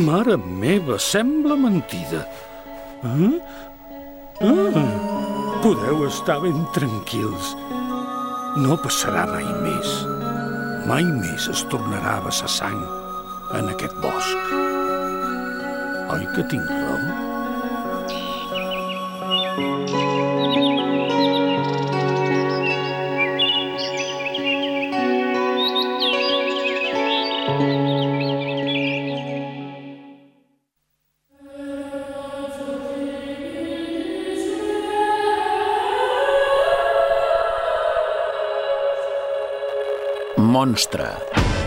Mare meva, sembla mentida. Ah? Ah, podeu estar ben tranquils. No passarà mai més. Mai més es tornarà a vessar sang en aquest bosc. Oi que tinc raó? Monstre.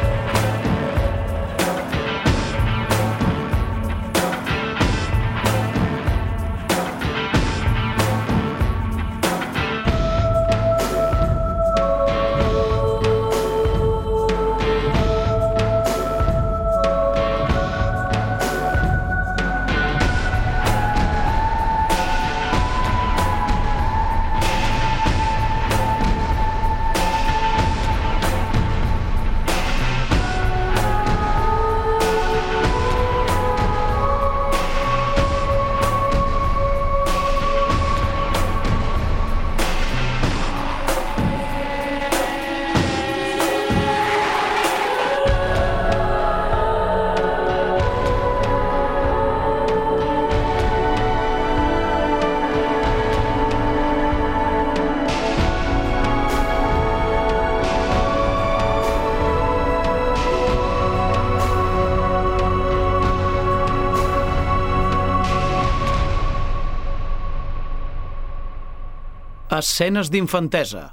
Escenes d'infantesa.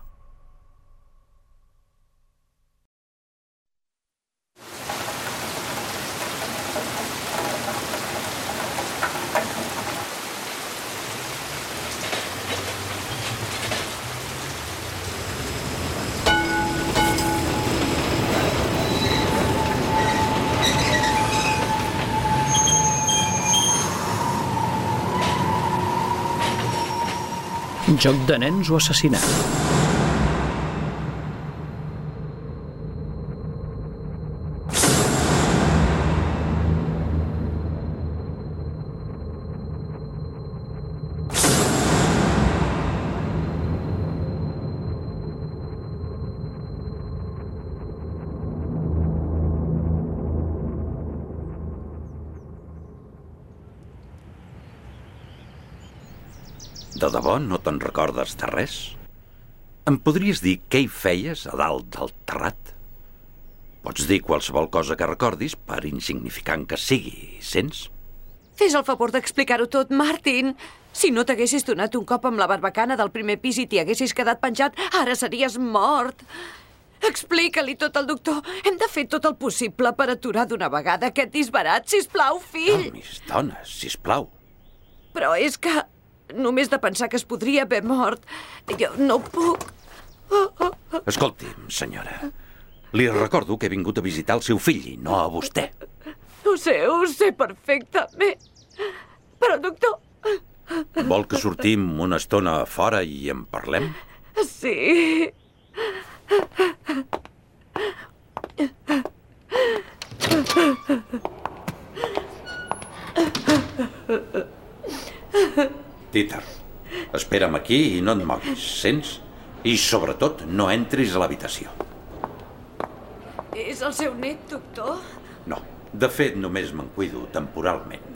Joc de nens o assassinat. De debò no te'n recordes de res? Em podries dir què hi feies a dalt del terrat? Pots dir qualsevol cosa que recordis, per insignificant que sigui, sents? Fes el favor d'explicar-ho tot, Martin. Si no t'haguessis donat un cop amb la barbacana del primer pis i t'hi haguessis quedat penjat, ara series mort. Explica-li tot al doctor. Hem de fer tot el possible per aturar d'una vegada aquest disbarat. Sisplau, fill. Calmis, dona, sisplau. Però és que només de pensar que es podria haver mort, jo no puc. Escolti'm, senyora. Li recordo que he vingut a visitar el seu fill i no a vostè. Ho sé, ho sé perfectament. Però, doctor... Vol que sortim una estona a fora i en parlem? Sí... Peter, espera'm aquí i no et moguis, sents? I, sobretot, no entris a l'habitació. És el seu net, doctor? No, de fet, només me'n cuido temporalment.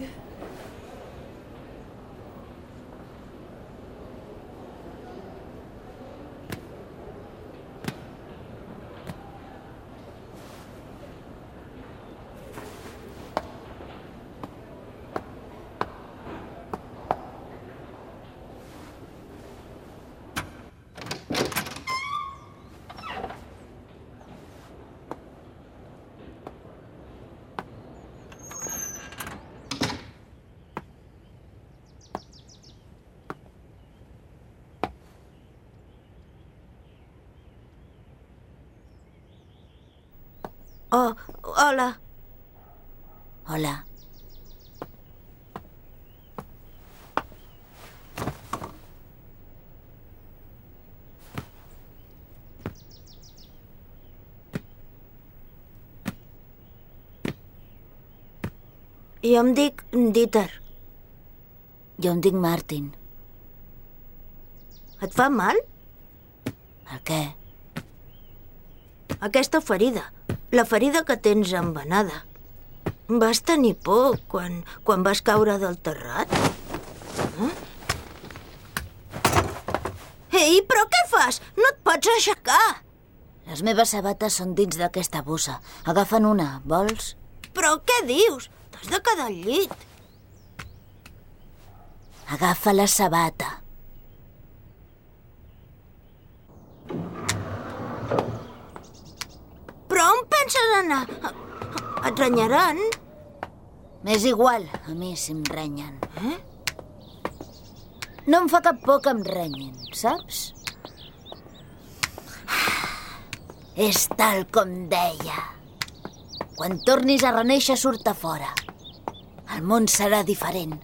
Oh, hola. Hola. Jo em dic Dieter. Jo em dic Martin. Et fa mal? El què? Aquesta ferida. La ferida que tens envenada. Vas tenir por quan, quan vas caure del terrat? Eh? Ei, però què fas? No et pots aixecar. Les meves sabates són dins d'aquesta bossa. Agafa'n una, vols? Però què dius? T'has de quedar al llit. Agafa la sabata. Però on penses anar? Et renyaran? M'és igual, a mi si em renyen. Eh? No em fa cap por que em renyin, saps? És tal com deia. Quan tornis a reneixer, surt a fora. El món serà diferent.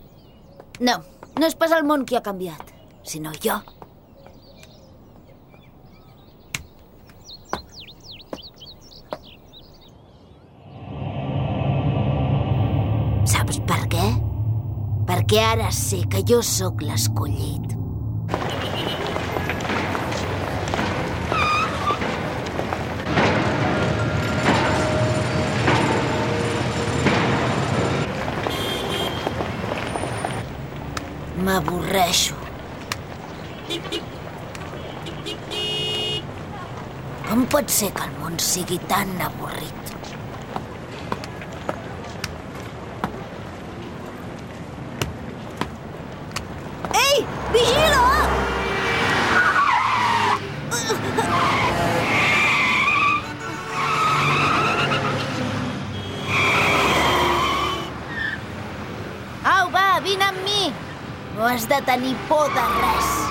No, no és pas el món qui ha canviat, sinó jo. Saps per què? Perquè ara sé que jo sóc l'escollit. M'avorreixo. Com pot ser que el món sigui tan avorrit? Tenir por de res.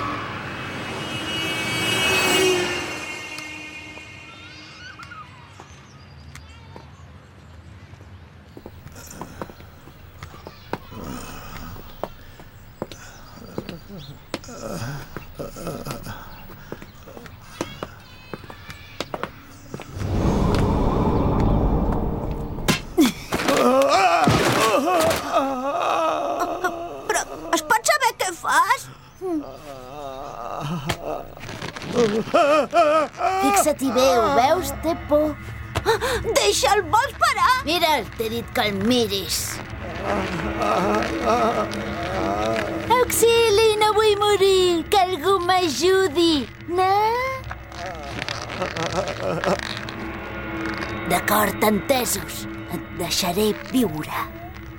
Però Fixa-t'hi bé, ho veus? Té por. Deixa'l, vols parar? Mira'l, t'he dit que el miris. Auxili, no vull morir! Que algú m'ajudi! No? D'acord, entesos. Et deixaré viure.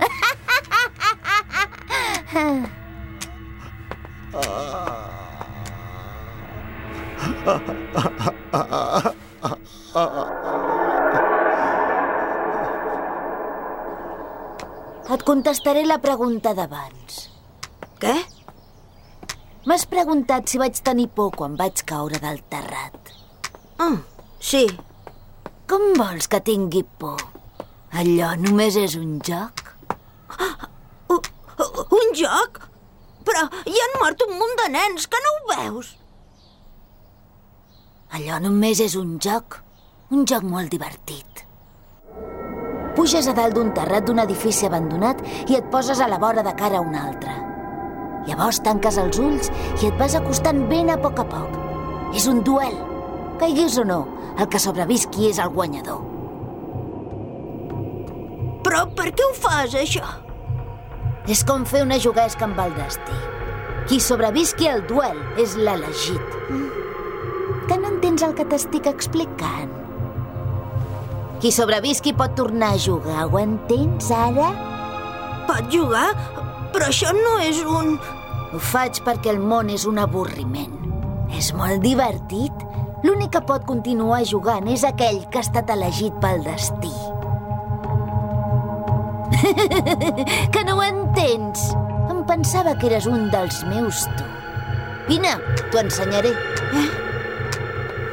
Et contestaré la pregunta d'abans. Què? M'has preguntat si vaig tenir por quan vaig caure del terrat. Ah, sí. Com vols que tingui por? Allò només és un joc? U u- un joc? Però hi han mort un munt de nens, que no ho veus? Allò només és un joc. Un joc molt divertit. Puges a dalt d'un terrat d'un edifici abandonat i et poses a la vora de cara a un altre. Llavors tanques els ulls i et vas acostant ben a poc a poc. És un duel. Caiguis o no, el que sobrevisqui és el guanyador. Però per què ho fas, això? És com fer una juguesca amb el destí. Qui sobrevisqui al duel és l'elegit. Que no entens el que t'estic explicant? Qui sobrevisqui pot tornar a jugar, ho entens ara? Pot jugar? Però això no és un... Ho faig perquè el món és un avorriment. És molt divertit. L'únic que pot continuar jugant és aquell que ha estat elegit pel destí. que no ho entens? Em pensava que eres un dels meus, tu. Vine, t'ho ensenyaré. Eh?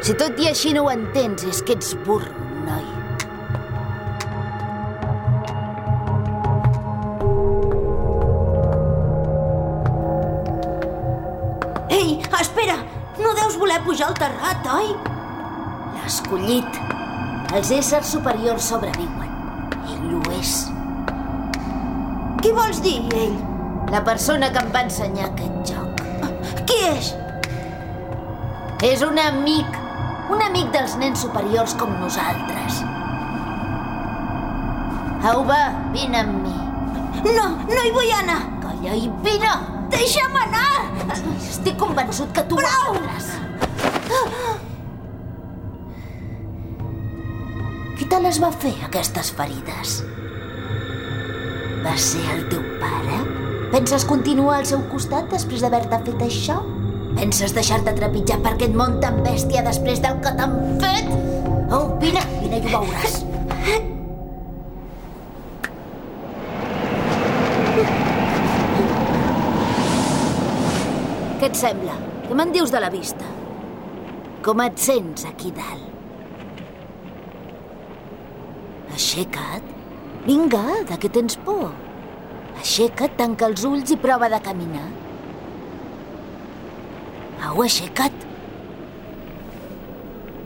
Si tot i així no ho entens, és que ets burro, noi. Ei, espera! No deus voler pujar al terrat, oi? L'escollit. Els éssers superiors sobreviuen. Ell ho és. Qui vols dir, ell? La persona que em va ensenyar aquest joc. Qui és? És un amic. Un amic dels nens superiors com nosaltres. Au, va, vine amb mi. No, no hi vull anar. Calla i vine! Deixa'm anar! Estic convençut que tu Prou! ho voldràs. Qui te les va fer, aquestes ferides? Va ser el teu pare? Penses continuar al seu costat després d'haver-te fet això? Penses deixar-te trepitjar per aquest món tan bèstia després del que t'han fet? Oh, vine, vine i ho veuràs. Què et sembla? Què me'n dius de la vista? Com et sents aquí dalt? Aixeca't. Vinga, de què tens por? Aixeca't, tanca els ulls i prova de caminar. Au, aixeca't.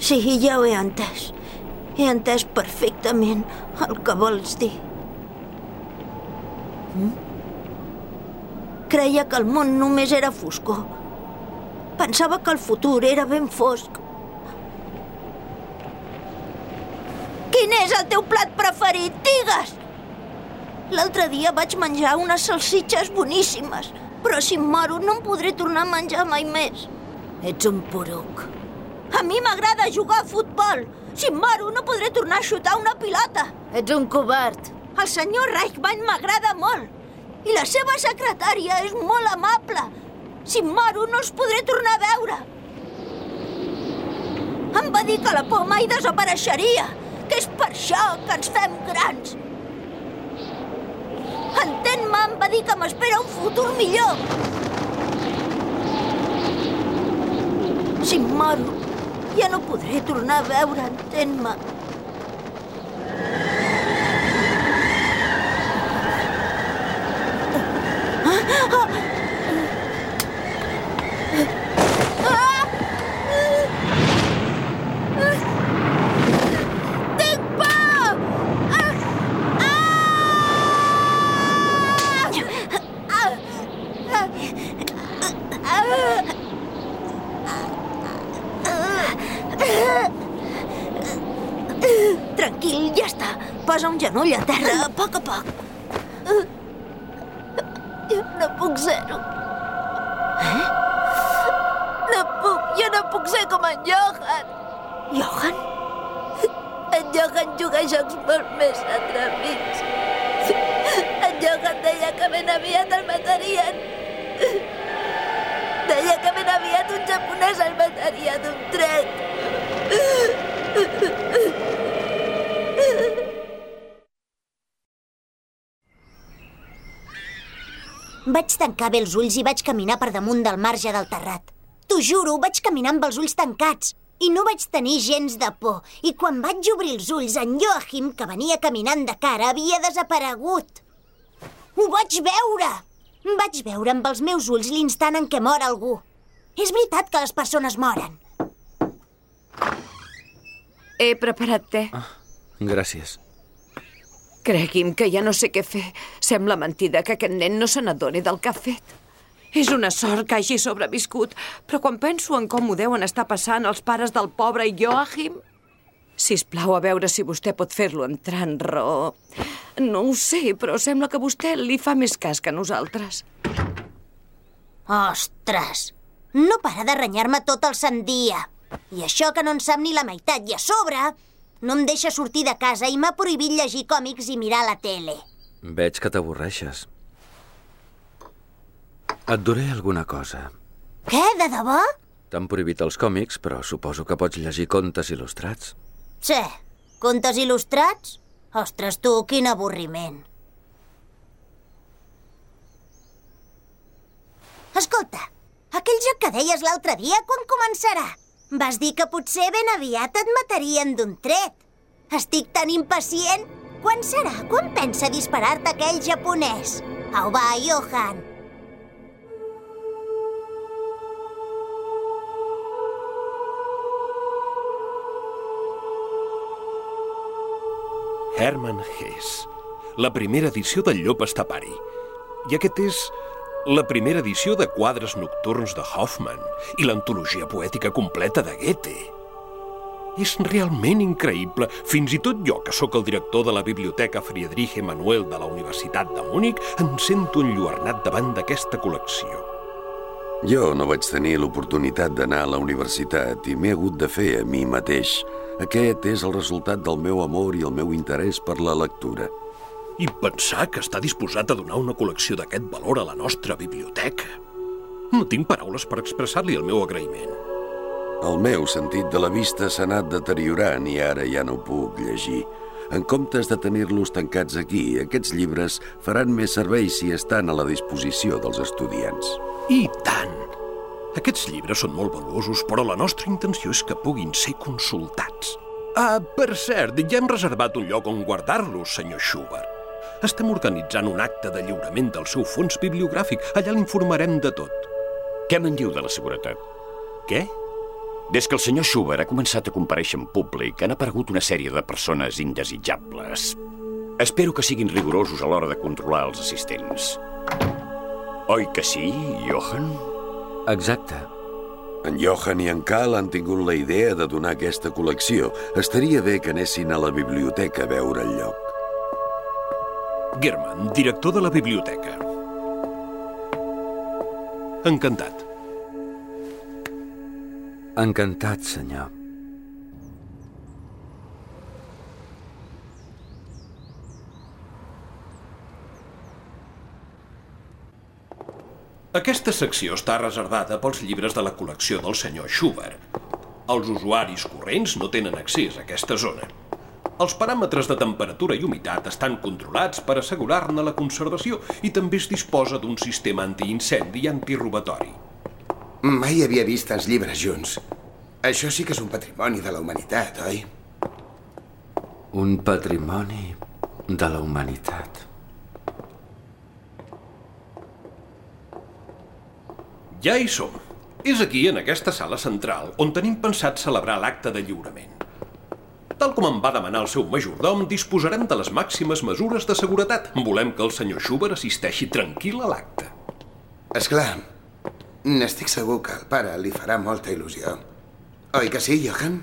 Sí, ja ho he entès. He entès perfectament el que vols dir. Mm? Creia que el món només era foscor. Pensava que el futur era ben fosc. Quin és el teu plat preferit? Digues! L'altre dia vaig menjar unes salsitxes boníssimes, però si em moro no em podré tornar a menjar mai més. Ets un poruc. A mi m'agrada jugar a futbol. Si em moro no podré tornar a xutar una pilota. Ets un covard. El senyor Reichmann m'agrada molt. I la seva secretària és molt amable. Si em moro no els podré tornar a veure. Em va dir que la por mai desapareixeria, que és per això que ens fem grans. Entén-me, em va dir que m'espera un futur millor. Si em moro, ja no podré tornar a veure, entén-me. Tinc por! Tranquil, ja està. Genoll a terra, a poc a poc. Vaig tancar bé els ulls i vaig caminar per damunt del marge del terrat. T'ho juro, vaig caminar amb els ulls tancats i no vaig tenir gens de por. I quan vaig obrir els ulls, en Joachim, que venia caminant de cara, havia desaparegut. Ho vaig veure! Vaig veure amb els meus ulls l'instant en què mor algú. És veritat que les persones moren. He preparat te. Gràcies. Cregui'm que ja no sé què fer. Sembla mentida que aquest nen no se n'adoni del que ha fet. És una sort que hagi sobreviscut, però quan penso en com ho deuen estar passant els pares del pobre Joachim... Si plau a veure si vostè pot fer-lo entrar en raó. No ho sé, però sembla que vostè li fa més cas que nosaltres. Ostres! No para de renyar-me tot el sant dia. I això que no en sap ni la meitat. I a sobre, no em deixa sortir de casa i m'ha prohibit llegir còmics i mirar la tele. Veig que t'avorreixes. Et duré alguna cosa. Què, de debò? T'han prohibit els còmics, però suposo que pots llegir contes il·lustrats. Sí, contes il·lustrats? Ostres, tu, quin avorriment. Escolta, aquell joc que deies l'altre dia, quan començarà? Vas dir que potser ben aviat et matarien d'un tret. Estic tan impacient. Quan serà? Quan pensa disparar-te aquell japonès? Au, va, Johan. Hermann Hesse, la primera edició del Llop Estapari. I aquest és la primera edició de quadres nocturns de Hoffman i l'antologia poètica completa de Goethe. És realment increïble. Fins i tot jo, que sóc el director de la Biblioteca Friedrich Emanuel de la Universitat de Múnich, em sento enlluernat davant d'aquesta col·lecció. Jo no vaig tenir l'oportunitat d'anar a la universitat i m'he hagut de fer a mi mateix. Aquest és el resultat del meu amor i el meu interès per la lectura. I pensar que està disposat a donar una col·lecció d'aquest valor a la nostra biblioteca. No tinc paraules per expressar-li el meu agraïment. El meu sentit de la vista s'ha anat deteriorant i ara ja no puc llegir. En comptes de tenir-los tancats aquí, aquests llibres faran més servei si estan a la disposició dels estudiants. I tant! Aquests llibres són molt valuosos, però la nostra intenció és que puguin ser consultats. Ah, per cert, ja hem reservat un lloc on guardar-los, senyor Schubert. Estem organitzant un acte de lliurament del seu fons bibliogràfic. Allà l'informarem de tot. Què me'n diu de la seguretat? Què? Des que el senyor Schubert ha començat a compareixer en públic, han aparegut una sèrie de persones indesitjables. Espero que siguin rigorosos a l'hora de controlar els assistents. Oi que sí, Johan? Exacte. En Johan i en Karl han tingut la idea de donar aquesta col·lecció. Estaria bé que anessin a la biblioteca a veure el lloc. German, director de la biblioteca. Encantat. Encantat, senyor. Aquesta secció està reservada pels llibres de la col·lecció del senyor Schubert. Els usuaris corrents no tenen accés a aquesta zona. Els paràmetres de temperatura i humitat estan controlats per assegurar-ne la conservació i també es disposa d'un sistema antiincendi i antirobatori. Mai havia vist els llibres junts. Això sí que és un patrimoni de la humanitat, oi? Un patrimoni de la humanitat. Ja hi som. És aquí, en aquesta sala central, on tenim pensat celebrar l'acte de lliurament. Tal com em va demanar el seu majordom, disposarem de les màximes mesures de seguretat. Volem que el senyor Schubert assisteixi tranquil a l'acte. És clar, n'estic segur que al pare li farà molta il·lusió. Oi que sí, Johan?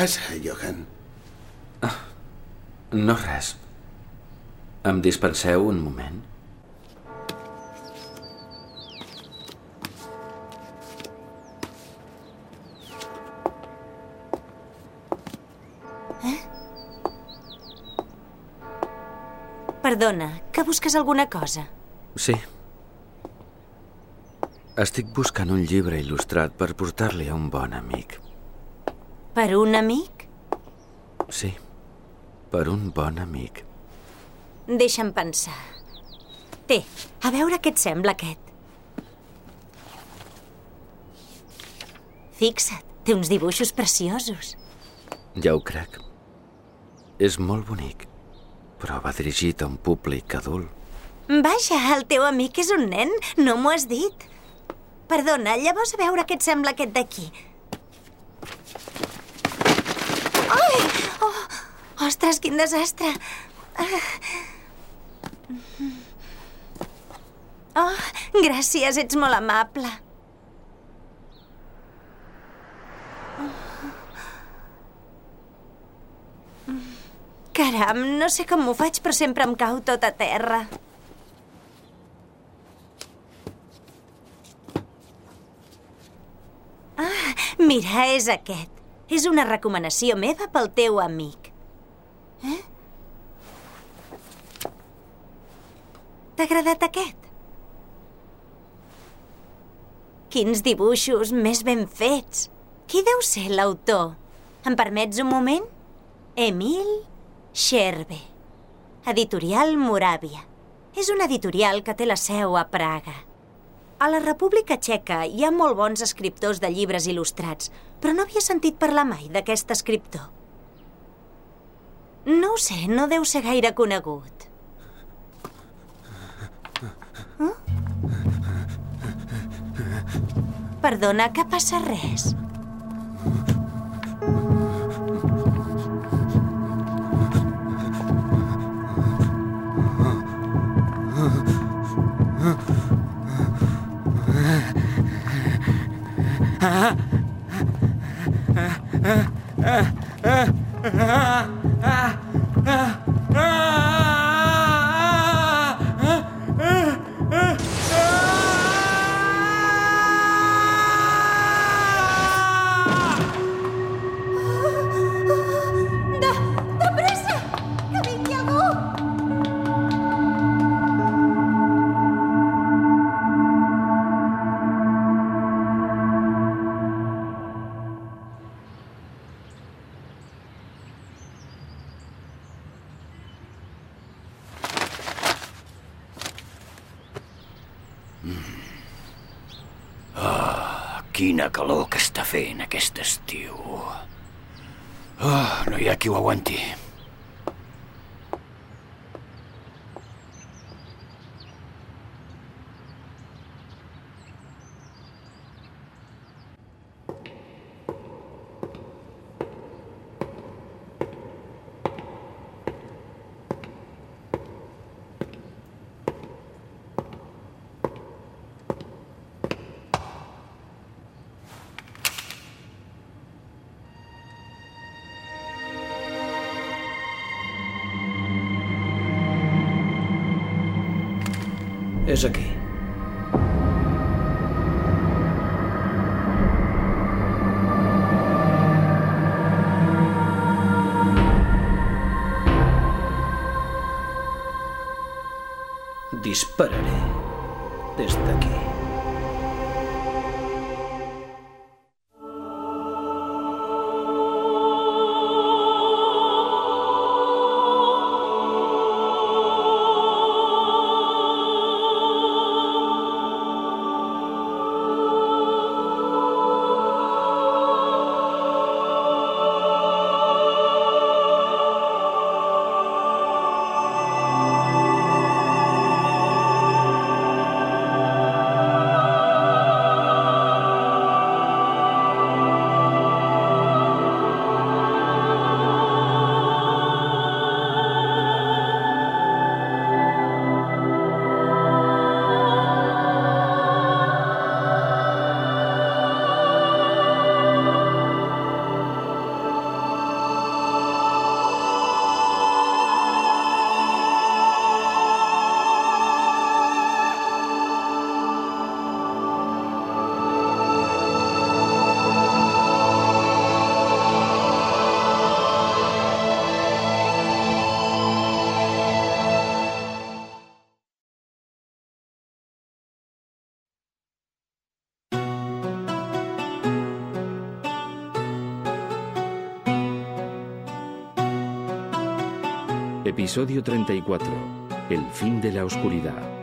Passa, Johan? No res. Em dispenseu un moment? Perdona, que busques alguna cosa? Sí. Estic buscant un llibre il·lustrat per portar-li a un bon amic. Per un amic? Sí, per un bon amic. Deixa'm pensar. Té, a veure què et sembla aquest. Fixa't, té uns dibuixos preciosos. Ja ho crec. És molt bonic, però va dirigit a un públic adult. Vaja, el teu amic és un nen, no m'ho has dit. Perdona, llavors a veure què et sembla aquest d'aquí. Oh, ostres, quin desastre! Oh, gràcies, ets molt amable. Caram, no sé com m'ho faig, però sempre em cau tot a terra. Ah, mira, és aquest. És una recomanació meva pel teu amic. Eh? T'ha agradat aquest? Quins dibuixos més ben fets. Qui deu ser l'autor? Em permets un moment? Emil Scherbe. Editorial Moràvia. És una editorial que té la seu a Praga. A la República Txeca hi ha molt bons escriptors de llibres il·lustrats, però no havia sentit parlar mai d'aquest escriptor. No ho sé, no deu ser gaire conegut. Perdona, que passa res? De, està fent aquest estiu. Oh, no hi ha qui ho aguanti. És aquí. Dispararé des d'aquí. Episodio 34. El fin de la oscuridad.